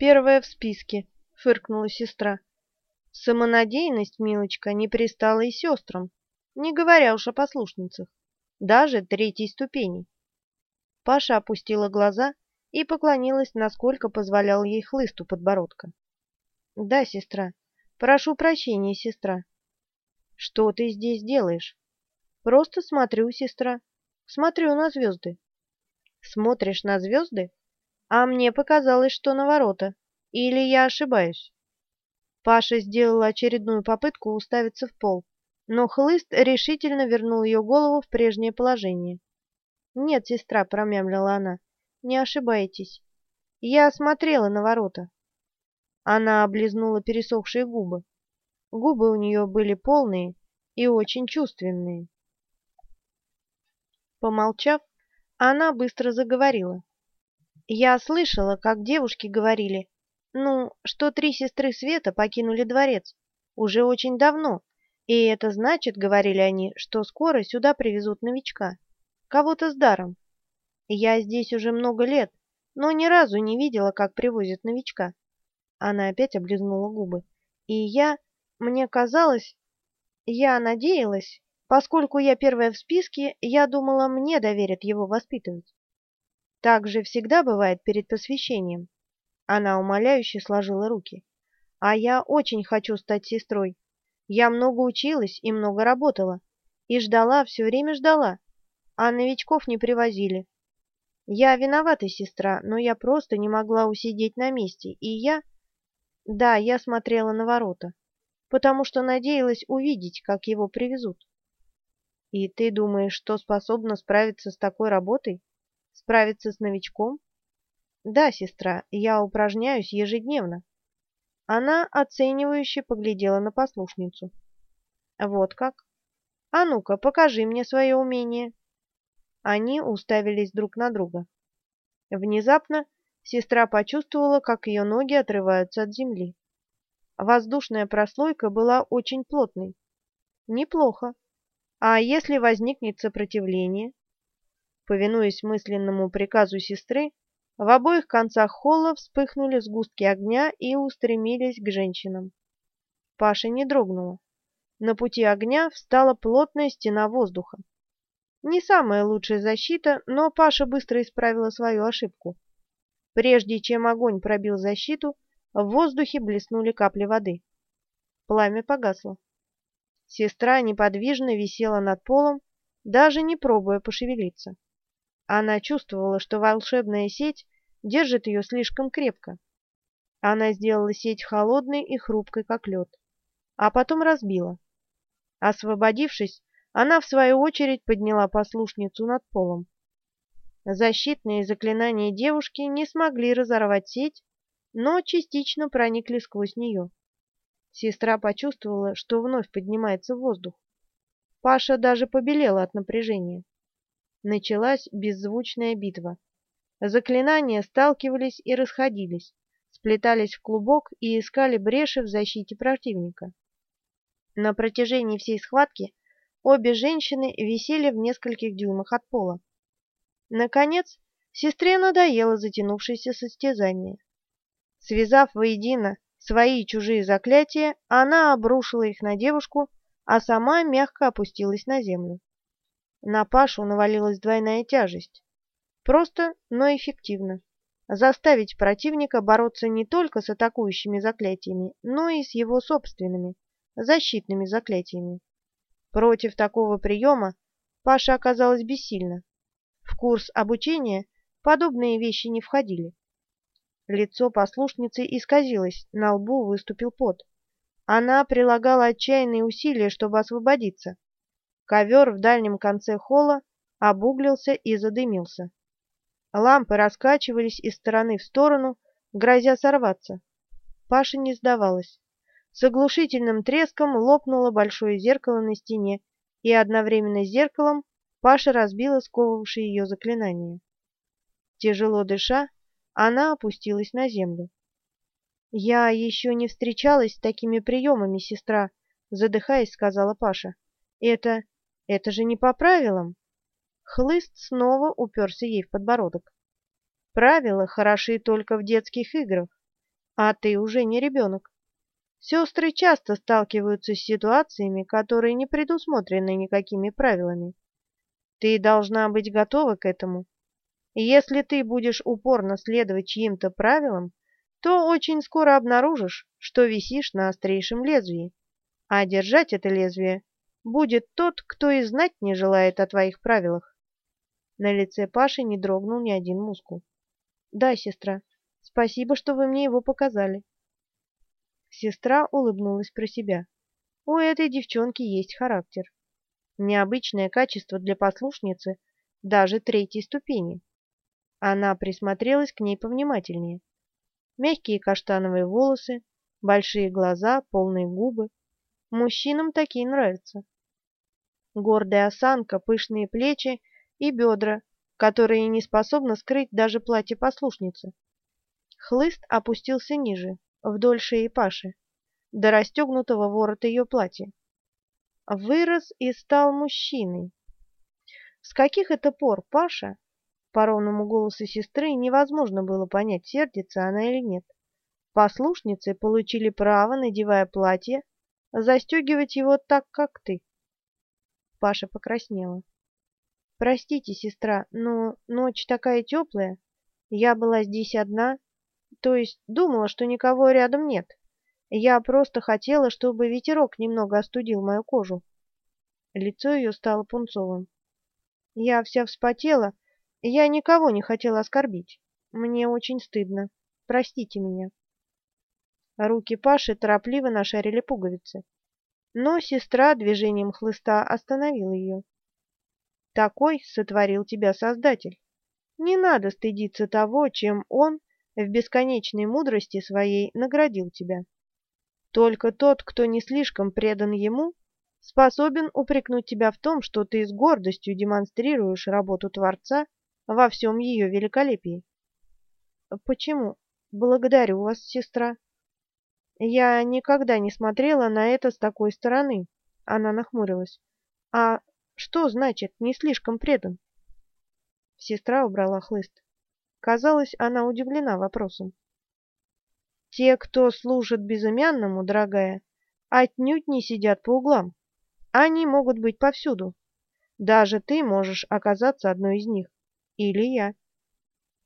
Первая в списке, фыркнула сестра. Самонадеянность, милочка, не пристала и сестрам, не говоря уж о послушницах, даже третьей ступени. Паша опустила глаза и поклонилась, насколько позволял ей хлыст у подбородка. «Да, сестра. Прошу прощения, сестра». «Что ты здесь делаешь?» «Просто смотрю, сестра. Смотрю на звезды». «Смотришь на звезды? А мне показалось, что на ворота. Или я ошибаюсь?» Паша сделала очередную попытку уставиться в пол, но хлыст решительно вернул ее голову в прежнее положение. «Нет, сестра», — промямлила она, — «не ошибаетесь. Я смотрела на ворота». Она облизнула пересохшие губы. Губы у нее были полные и очень чувственные. Помолчав, она быстро заговорила. «Я слышала, как девушки говорили, ну, что три сестры Света покинули дворец уже очень давно, и это значит, говорили они, что скоро сюда привезут новичка, кого-то с даром. Я здесь уже много лет, но ни разу не видела, как привозят новичка. Она опять облизнула губы. И я, мне казалось, я надеялась, поскольку я первая в списке, я думала, мне доверят его воспитывать. Так же всегда бывает перед посвящением. Она умоляюще сложила руки. «А я очень хочу стать сестрой. Я много училась и много работала. И ждала, все время ждала. А новичков не привозили. Я виновата, сестра, но я просто не могла усидеть на месте. И я... Да, я смотрела на ворота, потому что надеялась увидеть, как его привезут. И ты думаешь, что способна справиться с такой работой? Справиться с новичком? Да, сестра, я упражняюсь ежедневно. Она оценивающе поглядела на послушницу. Вот как? А ну-ка, покажи мне свое умение. Они уставились друг на друга. Внезапно сестра почувствовала, как ее ноги отрываются от земли. Воздушная прослойка была очень плотной. Неплохо. А если возникнет сопротивление? Повинуясь мысленному приказу сестры, в обоих концах холла вспыхнули сгустки огня и устремились к женщинам. Паша не дрогнула. На пути огня встала плотная стена воздуха. Не самая лучшая защита, но Паша быстро исправила свою ошибку. Прежде чем огонь пробил защиту, в воздухе блеснули капли воды. Пламя погасло. Сестра неподвижно висела над полом, даже не пробуя пошевелиться. Она чувствовала, что волшебная сеть держит ее слишком крепко. Она сделала сеть холодной и хрупкой, как лед, а потом разбила. Освободившись, она, в свою очередь, подняла послушницу над полом. Защитные заклинания девушки не смогли разорвать сеть, но частично проникли сквозь нее. Сестра почувствовала, что вновь поднимается в воздух. Паша даже побелела от напряжения. Началась беззвучная битва. Заклинания сталкивались и расходились, сплетались в клубок и искали бреши в защите противника. На протяжении всей схватки обе женщины висели в нескольких дюймах от пола. Наконец, сестре надоело затянувшееся состязание. Связав воедино свои и чужие заклятия, она обрушила их на девушку, а сама мягко опустилась на землю. На Пашу навалилась двойная тяжесть. Просто, но эффективно. Заставить противника бороться не только с атакующими заклятиями, но и с его собственными, защитными заклятиями. Против такого приема Паша оказалась бессильна. В курс обучения подобные вещи не входили. Лицо послушницы исказилось, на лбу выступил пот. Она прилагала отчаянные усилия, чтобы освободиться. Ковер в дальнем конце холла обуглился и задымился. Лампы раскачивались из стороны в сторону, грозя сорваться. Паша не сдавалась. С оглушительным треском лопнуло большое зеркало на стене, и одновременно с зеркалом Паша разбила сковывавшее ее заклинание. Тяжело дыша, она опустилась на землю. «Я еще не встречалась с такими приемами, сестра», — задыхаясь, сказала Паша. «Это... Это же не по правилам. Хлыст снова уперся ей в подбородок. Правила хороши только в детских играх. А ты уже не ребенок. Сестры часто сталкиваются с ситуациями, которые не предусмотрены никакими правилами. Ты должна быть готова к этому. Если ты будешь упорно следовать чьим-то правилам, то очень скоро обнаружишь, что висишь на острейшем лезвии. А держать это лезвие будет тот, кто и знать не желает о твоих правилах. На лице Паши не дрогнул ни один мускул. Да, сестра, спасибо, что вы мне его показали. Сестра улыбнулась про себя. У этой девчонки есть характер. Необычное качество для послушницы даже третьей ступени. Она присмотрелась к ней повнимательнее. Мягкие каштановые волосы, большие глаза, полные губы. Мужчинам такие нравятся. Гордая осанка, пышные плечи и бедра, которые не способны скрыть даже платье послушницы. Хлыст опустился ниже, вдоль шеи Паши, до расстегнутого ворота ее платья. Вырос и стал мужчиной. С каких это пор Паша, по ровному голосу сестры, невозможно было понять, сердится она или нет. Послушницы получили право, надевая платье, застегивать его так, как ты. Паша покраснела. «Простите, сестра, но ночь такая теплая. Я была здесь одна, то есть думала, что никого рядом нет. Я просто хотела, чтобы ветерок немного остудил мою кожу. Лицо ее стало пунцовым. Я вся вспотела, я никого не хотела оскорбить. Мне очень стыдно. Простите меня. Руки Паши торопливо нашарили пуговицы. Но сестра движением хлыста остановила ее. Такой сотворил тебя Создатель. Не надо стыдиться того, чем он в бесконечной мудрости своей наградил тебя. Только тот, кто не слишком предан ему, способен упрекнуть тебя в том, что ты с гордостью демонстрируешь работу Творца во всем ее великолепии. Почему? Благодарю вас, сестра. Я никогда не смотрела на это с такой стороны. Она нахмурилась. А что значит «не слишком предан»? Сестра убрала хлыст. Казалось, она удивлена вопросом. Те, кто служит безымянному, дорогая, отнюдь не сидят по углам. Они могут быть повсюду. Даже ты можешь оказаться одной из них. Или я.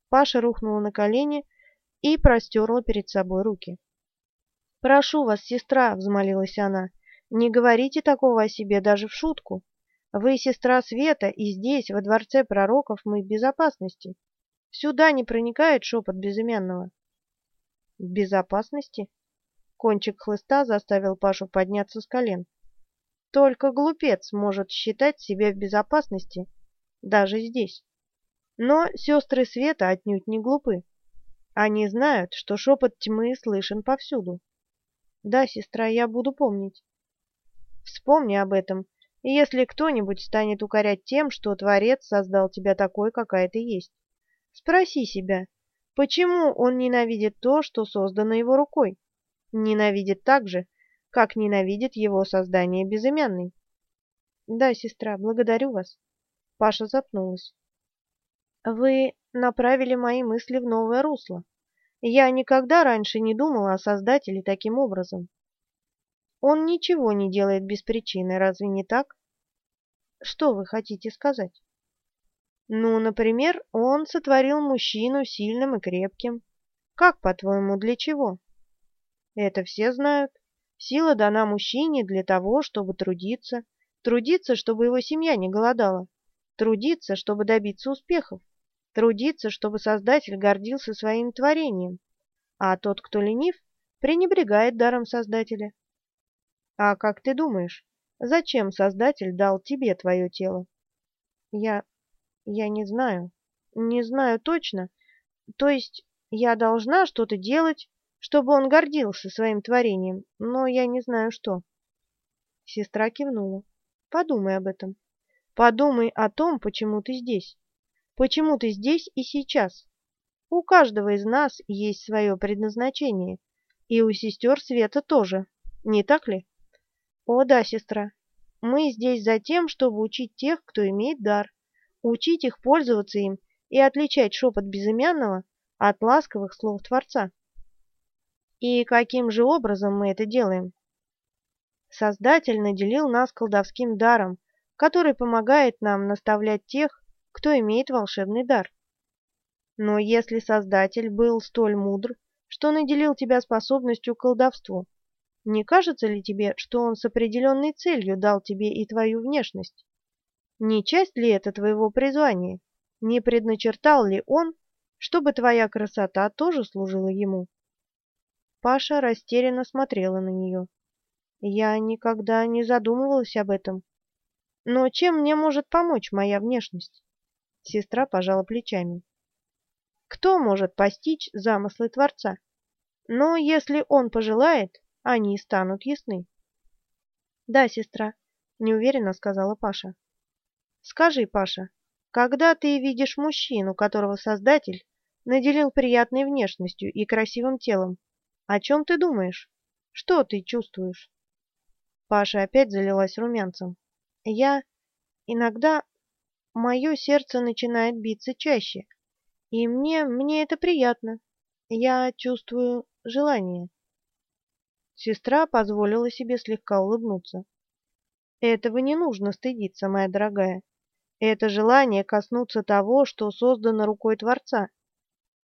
Паша рухнула на колени и простерла перед собой руки. «Прошу вас, сестра», — взмолилась она, — «не говорите такого о себе даже в шутку. Вы сестра Света, и здесь, во дворце пророков, мы в безопасности. Сюда не проникает шепот безымянного. В безопасности? Кончик хлыста заставил Пашу подняться с колен. Только глупец может считать себя в безопасности, даже здесь. Но сестры Света отнюдь не глупы. Они знают, что шепот тьмы слышен повсюду. Да, сестра, я буду помнить. Вспомни об этом, и если кто-нибудь станет укорять тем, что Творец создал тебя такой, какая ты есть. Спроси себя, почему он ненавидит то, что создано его рукой? Ненавидит так же, как ненавидит его создание безымянный. Да, сестра, благодарю вас. Паша запнулась. Вы направили мои мысли в новое русло. Я никогда раньше не думала о Создателе таким образом. Он ничего не делает без причины, разве не так? Что вы хотите сказать? Ну, например, он сотворил мужчину сильным и крепким. Как, по-твоему, для чего? Это все знают. Сила дана мужчине для того, чтобы трудиться. Трудиться, чтобы его семья не голодала. Трудиться, чтобы добиться успехов. Трудиться, чтобы Создатель гордился своим творением. А тот, кто ленив, пренебрегает даром Создателя. А как ты думаешь, зачем Создатель дал тебе твое тело? Я я не знаю. Не знаю точно. То есть я должна что-то делать, чтобы он гордился своим творением, но я не знаю что. Сестра кивнула. Подумай об этом. Подумай о том, почему ты здесь. Почему ты здесь и сейчас. У каждого из нас есть свое предназначение, и у сестер Света тоже, не так ли? О да, сестра, мы здесь за тем, чтобы учить тех, кто имеет дар, учить их пользоваться им и отличать шепот безымянного от ласковых слов Творца. И каким же образом мы это делаем? Создатель наделил нас колдовским даром, который помогает нам наставлять тех, кто имеет волшебный дар. Но если Создатель был столь мудр, что наделил тебя способностью к колдовству, не кажется ли тебе, что он с определенной целью дал тебе и твою внешность? Не часть ли это твоего призвания? Не предначертал ли он, чтобы твоя красота тоже служила ему? Паша растерянно смотрела на нее. Я никогда не задумывалась об этом. Но чем мне может помочь моя внешность? Сестра пожала плечами. Кто может постичь замыслы Творца? Но если он пожелает, они станут ясны. Да, сестра, неуверенно сказала Паша. Скажи, Паша, когда ты видишь мужчину, которого Создатель наделил приятной внешностью и красивым телом, о чем ты думаешь? Что ты чувствуешь? Паша опять залилась румянцем. Я иногда мое сердце начинает биться чаще, и мне мне это приятно. Я чувствую желание. Сестра позволила себе слегка улыбнуться. Этого не нужно стыдиться, моя дорогая. Это желание коснуться того, что создано рукой Творца.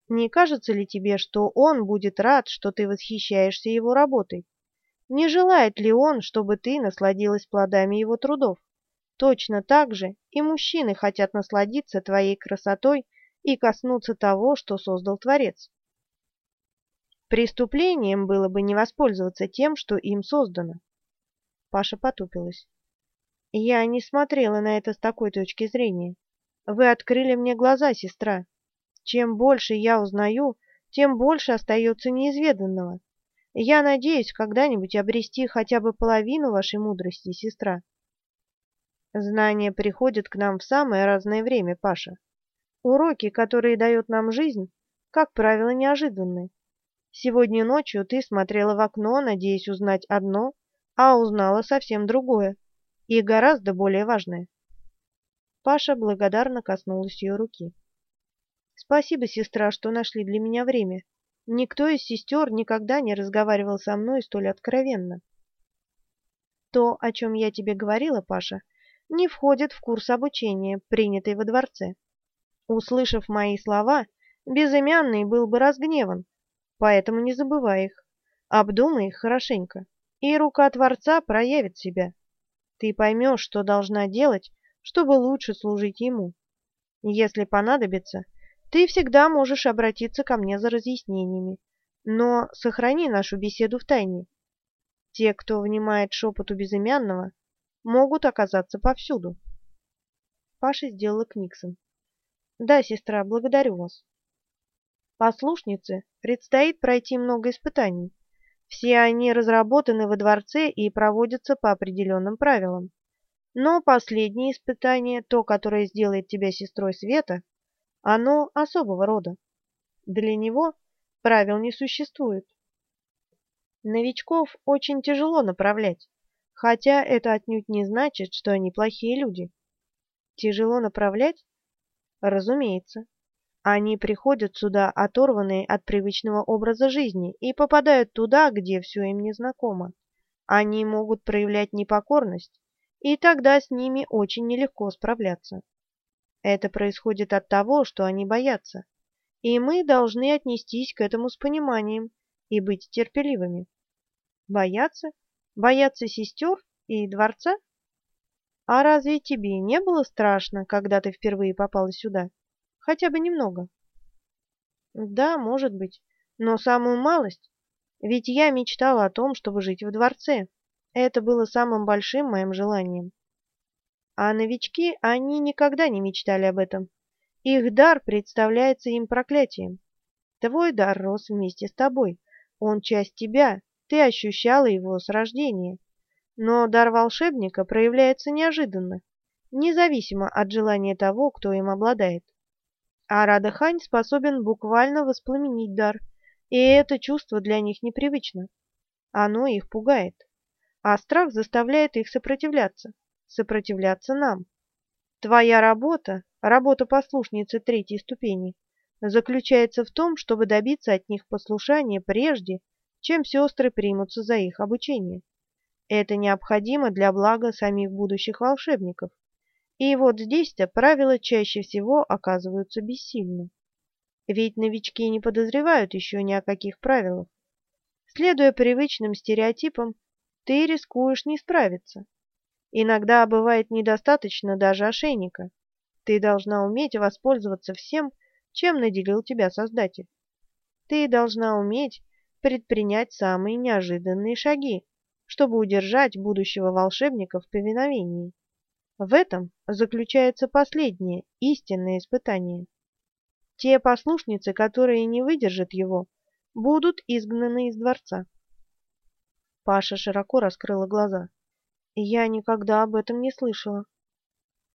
Не кажется ли тебе, что он будет рад, что ты восхищаешься его работой? Не желает ли он, чтобы ты насладилась плодами его трудов? Точно так же и мужчины хотят насладиться твоей красотой и коснуться того, что создал Творец. Преступлением было бы не воспользоваться тем, что им создано. Паша потупилась. Я не смотрела на это с такой точки зрения. Вы открыли мне глаза, сестра. Чем больше я узнаю, тем больше остается неизведанного. Я надеюсь когда-нибудь обрести хотя бы половину вашей мудрости, сестра. Знания приходят к нам в самое разное время, Паша. Уроки, которые дает нам жизнь, как правило, неожиданны. Сегодня ночью ты смотрела в окно, надеясь узнать одно, а узнала совсем другое и гораздо более важное. Паша благодарно коснулась ее руки. Спасибо, сестра, что нашли для меня время. Никто из сестер никогда не разговаривал со мной столь откровенно. То, о чем я тебе говорила, Паша, не входит в курс обучения, принятый во дворце. Услышав мои слова, безымянный был бы разгневан, поэтому не забывай их. Обдумай их хорошенько, и рука Творца проявит себя. Ты поймешь, что должна делать, чтобы лучше служить ему. Если понадобится, ты всегда можешь обратиться ко мне за разъяснениями, но сохрани нашу беседу в тайне. Те, кто внимает шепоту безымянного, могут оказаться повсюду. Паша сделала Книксон. Да, сестра, благодарю вас. Послушнице предстоит пройти много испытаний. Все они разработаны во дворце и проводятся по определенным правилам. Но последнее испытание, то, которое сделает тебя сестрой Света, оно особого рода. Для него правил не существует. Новичков очень тяжело направлять, хотя это отнюдь не значит, что они плохие люди. Тяжело направлять? Разумеется. Они приходят сюда оторванные от привычного образа жизни и попадают туда, где все им незнакомо. Они могут проявлять непокорность, и тогда с ними очень нелегко справляться. Это происходит от того, что они боятся, и мы должны отнестись к этому с пониманием и быть терпеливыми. Бояться? Бояться сестер и дворца? А разве тебе не было страшно, когда ты впервые попала сюда? Хотя бы немного. Да, может быть, но самую малость. Ведь я мечтала о том, чтобы жить в дворце. Это было самым большим моим желанием. А новички, они никогда не мечтали об этом. Их дар представляется им проклятием. Твой дар рос вместе с тобой. Он часть тебя, ты ощущала его с рождения. Но дар волшебника проявляется неожиданно, независимо от желания того, кто им обладает. А Радахань способен буквально воспламенить дар, и это чувство для них непривычно. Оно их пугает, а страх заставляет их сопротивляться, сопротивляться нам. Твоя работа, работа послушницы третьей ступени, заключается в том, чтобы добиться от них послушания прежде, чем сестры примутся за их обучение. Это необходимо для блага самих будущих волшебников. И вот здесь-то правила чаще всего оказываются бессильны. Ведь новички не подозревают еще ни о каких правилах. Следуя привычным стереотипам, ты рискуешь не справиться. Иногда бывает недостаточно даже ошейника. Ты должна уметь воспользоваться всем, чем наделил тебя Создатель. Ты должна уметь предпринять самые неожиданные шаги, чтобы удержать будущего волшебника в повиновении. В этом заключается последнее, истинное испытание. Те послушницы, которые не выдержат его, будут изгнаны из дворца. Паша широко раскрыла глаза. Я никогда об этом не слышала.